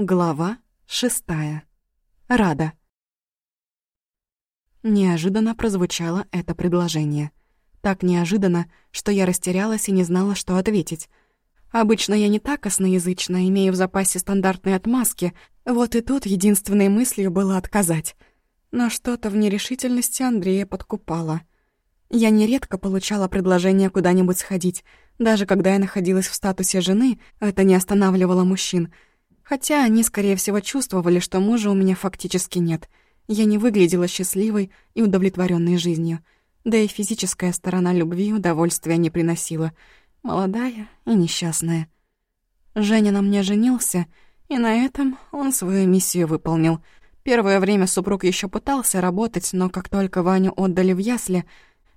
Глава шестая. Рада. Неожиданно прозвучало это предложение. Так неожиданно, что я растерялась и не знала, что ответить. Обычно я не так косноязычна, имею в запасе стандартные отмазки, вот и тут единственной мыслью было отказать. Но что-то в нерешительности Андрея подкупало. Я нередко получала предложение куда-нибудь сходить, даже когда я находилась в статусе жены, это не останавливало мужчин — Хотя они, скорее всего, чувствовали, что мужа у меня фактически нет. Я не выглядела счастливой и удовлетворенной жизнью. Да и физическая сторона любви удовольствия не приносила. Молодая и несчастная. Женя на мне женился, и на этом он свою миссию выполнил. Первое время супруг еще пытался работать, но как только Ваню отдали в ясли,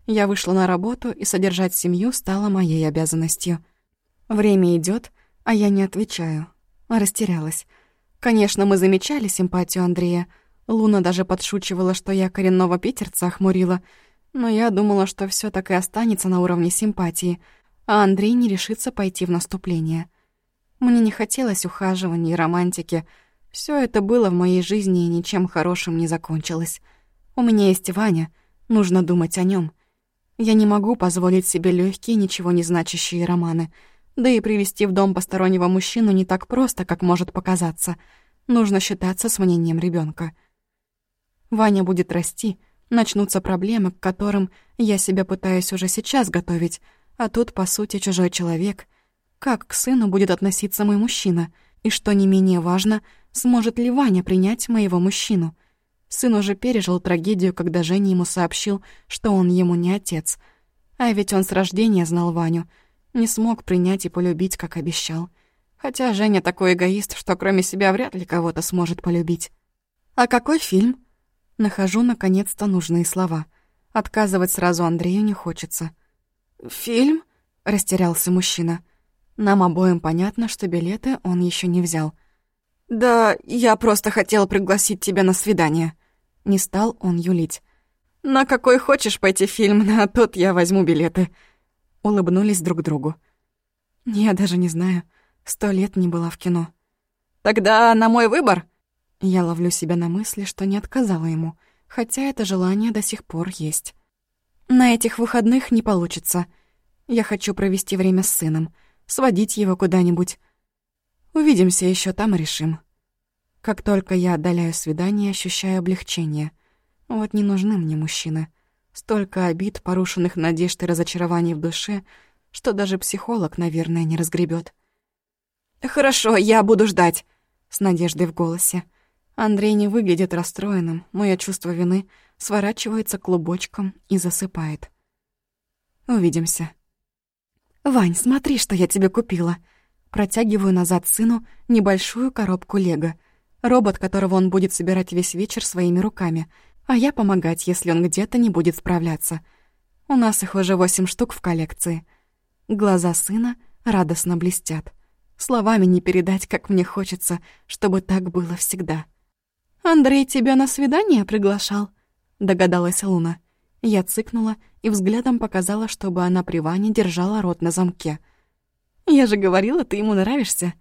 я вышла на работу, и содержать семью стало моей обязанностью. Время идет, а я не отвечаю. Растерялась. Конечно, мы замечали симпатию Андрея. Луна даже подшучивала, что я коренного питерца охмурила. Но я думала, что все так и останется на уровне симпатии, а Андрей не решится пойти в наступление. Мне не хотелось ухаживаний и романтики. Все это было в моей жизни и ничем хорошим не закончилось. У меня есть Ваня, нужно думать о нем. Я не могу позволить себе легкие, ничего не значащие романы — да и привести в дом постороннего мужчину не так просто, как может показаться. Нужно считаться с мнением ребенка. Ваня будет расти, начнутся проблемы, к которым я себя пытаюсь уже сейчас готовить, а тут, по сути, чужой человек. Как к сыну будет относиться мой мужчина? И, что не менее важно, сможет ли Ваня принять моего мужчину? Сын уже пережил трагедию, когда Женя ему сообщил, что он ему не отец. А ведь он с рождения знал Ваню — не смог принять и полюбить, как обещал. Хотя Женя такой эгоист, что кроме себя вряд ли кого-то сможет полюбить. «А какой фильм?» Нахожу, наконец-то, нужные слова. Отказывать сразу Андрею не хочется. «Фильм?» — растерялся мужчина. Нам обоим понятно, что билеты он еще не взял. «Да, я просто хотел пригласить тебя на свидание». Не стал он юлить. «На какой хочешь пойти фильм, на тот я возьму билеты» улыбнулись друг другу. «Я даже не знаю. Сто лет не была в кино». «Тогда на мой выбор?» Я ловлю себя на мысли, что не отказала ему, хотя это желание до сих пор есть. «На этих выходных не получится. Я хочу провести время с сыном, сводить его куда-нибудь. Увидимся еще там и решим». Как только я отдаляю свидание, ощущаю облегчение. Вот не нужны мне мужчины. Столько обид, порушенных надежд и разочарований в душе, что даже психолог, наверное, не разгребет. «Хорошо, я буду ждать», — с надеждой в голосе. Андрей не выглядит расстроенным, мое чувство вины сворачивается клубочком и засыпает. Увидимся. «Вань, смотри, что я тебе купила!» Протягиваю назад сыну небольшую коробку лего. Робот, которого он будет собирать весь вечер своими руками — а я помогать, если он где-то не будет справляться. У нас их уже восемь штук в коллекции. Глаза сына радостно блестят. Словами не передать, как мне хочется, чтобы так было всегда. «Андрей тебя на свидание приглашал?» — догадалась Луна. Я цыкнула и взглядом показала, чтобы она при Ване держала рот на замке. «Я же говорила, ты ему нравишься».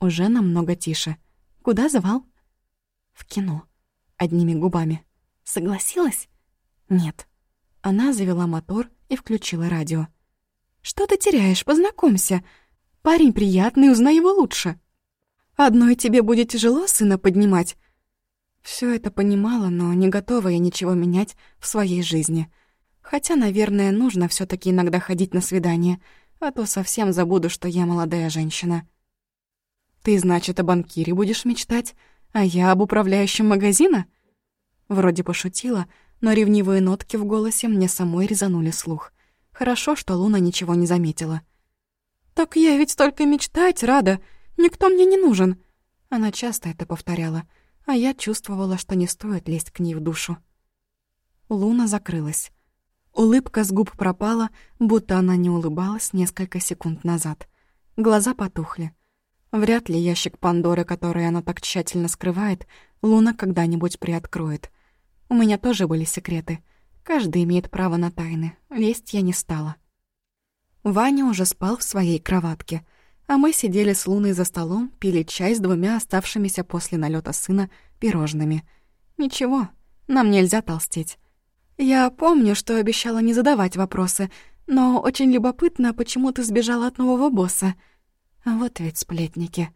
Уже намного тише. «Куда звал?» «В кино». Одними губами. Согласилась? Нет. Она завела мотор и включила радио. «Что ты теряешь? Познакомься. Парень приятный, узнай его лучше. Одной тебе будет тяжело сына поднимать». Все это понимала, но не готова я ничего менять в своей жизни. Хотя, наверное, нужно все таки иногда ходить на свидание, а то совсем забуду, что я молодая женщина. «Ты, значит, о банкире будешь мечтать, а я об управляющем магазина?» Вроде пошутила, но ревнивые нотки в голосе мне самой резанули слух. Хорошо, что Луна ничего не заметила. «Так я ведь только мечтать рада. Никто мне не нужен». Она часто это повторяла, а я чувствовала, что не стоит лезть к ней в душу. Луна закрылась. Улыбка с губ пропала, будто она не улыбалась несколько секунд назад. Глаза потухли. Вряд ли ящик Пандоры, который она так тщательно скрывает, Луна когда-нибудь приоткроет — у меня тоже были секреты. Каждый имеет право на тайны. Лезть я не стала. Ваня уже спал в своей кроватке, А мы сидели с Луной за столом, пили чай с двумя оставшимися после налета сына пирожными. Ничего, нам нельзя толстеть. Я помню, что обещала не задавать вопросы, но очень любопытно, почему ты сбежала от нового босса. Вот ведь сплетники.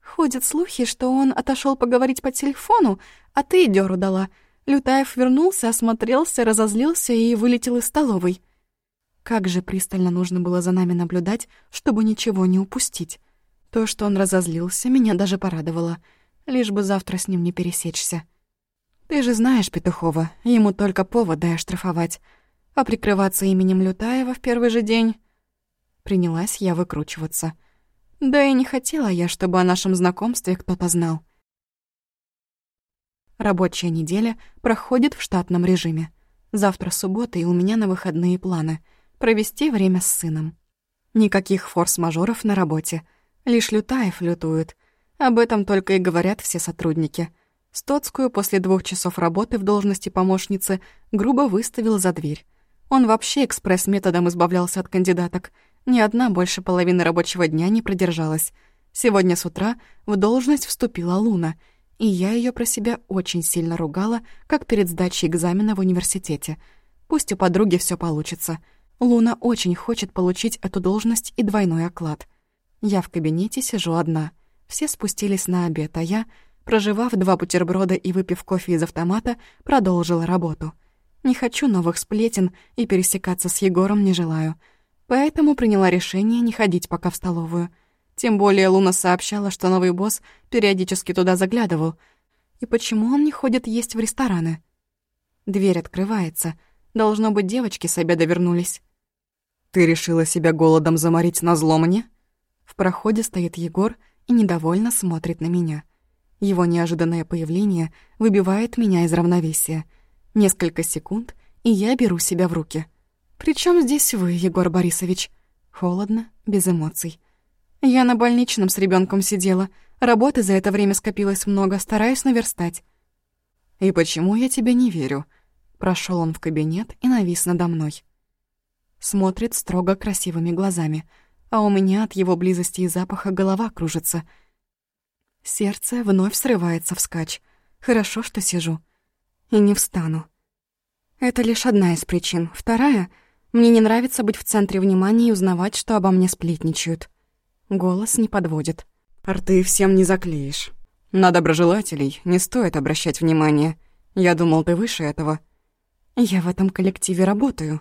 Ходят слухи, что он отошел поговорить по телефону, а ты дёру дала. Лютаев вернулся, осмотрелся, разозлился и вылетел из столовой. Как же пристально нужно было за нами наблюдать, чтобы ничего не упустить. То, что он разозлился, меня даже порадовало. Лишь бы завтра с ним не пересечься. Ты же знаешь Петухова, ему только повод дай оштрафовать. А прикрываться именем Лютаева в первый же день... Принялась я выкручиваться. Да и не хотела я, чтобы о нашем знакомстве кто-то знал. Рабочая неделя проходит в штатном режиме. Завтра суббота, и у меня на выходные планы — провести время с сыном. Никаких форс-мажоров на работе. Лишь Лютаев лютует. Об этом только и говорят все сотрудники. Стоцкую после двух часов работы в должности помощницы грубо выставил за дверь. Он вообще экспресс-методом избавлялся от кандидаток. Ни одна больше половины рабочего дня не продержалась. Сегодня с утра в должность вступила Луна, и я ее про себя очень сильно ругала, как перед сдачей экзамена в университете. Пусть у подруги все получится. Луна очень хочет получить эту должность и двойной оклад. Я в кабинете сижу одна. Все спустились на обед, а я Проживав два бутерброда и выпив кофе из автомата, продолжила работу. Не хочу новых сплетен и пересекаться с Егором не желаю. Поэтому приняла решение не ходить пока в столовую. Тем более Луна сообщала, что новый босс периодически туда заглядывал. И почему он не ходит есть в рестораны? Дверь открывается. Должно быть, девочки с обеда вернулись. «Ты решила себя голодом заморить на зло мне?» В проходе стоит Егор и недовольно смотрит на меня. Его неожиданное появление выбивает меня из равновесия. Несколько секунд, и я беру себя в руки. «Причём здесь вы, Егор Борисович?» Холодно, без эмоций. «Я на больничном с ребёнком сидела. Работы за это время скопилось много, стараюсь наверстать». «И почему я тебе не верю?» Прошёл он в кабинет и навис надо мной. Смотрит строго красивыми глазами, а у меня от его близости и запаха голова кружится — Сердце вновь срывается вскачь. Хорошо, что сижу. И не встану. Это лишь одна из причин. Вторая — мне не нравится быть в центре внимания и узнавать, что обо мне сплетничают. Голос не подводит. «Рты всем не заклеишь. На доброжелателей не стоит обращать внимание. Я думал, ты выше этого». «Я в этом коллективе работаю».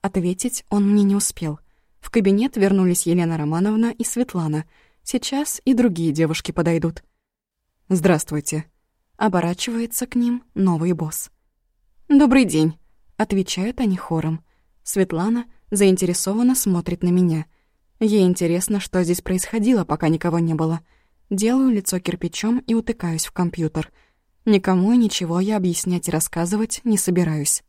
Ответить он мне не успел. В кабинет вернулись Елена Романовна и Светлана — Сейчас и другие девушки подойдут. «Здравствуйте». Оборачивается к ним новый босс. «Добрый день», — отвечают они хором. Светлана заинтересованно смотрит на меня. Ей интересно, что здесь происходило, пока никого не было. Делаю лицо кирпичом и утыкаюсь в компьютер. Никому и ничего я объяснять и рассказывать не собираюсь.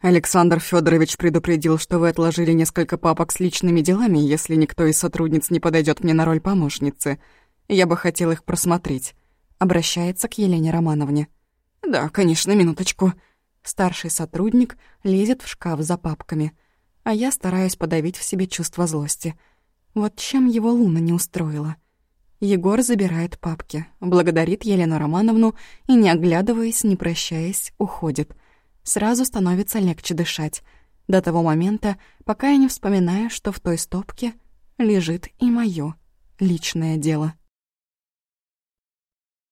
Александр Федорович предупредил, что вы отложили несколько папок с личными делами, если никто из сотрудниц не подойдет мне на роль помощницы. Я бы хотел их просмотреть. Обращается к Елене Романовне. Да, конечно, минуточку. Старший сотрудник лезет в шкаф за папками, а я стараюсь подавить в себе чувство злости. Вот чем его Луна не устроила. Егор забирает папки, благодарит Елену Романовну и, не оглядываясь, не прощаясь, уходит — Сразу становится легче дышать. До того момента, пока я не вспоминаю, что в той стопке лежит и моё личное дело.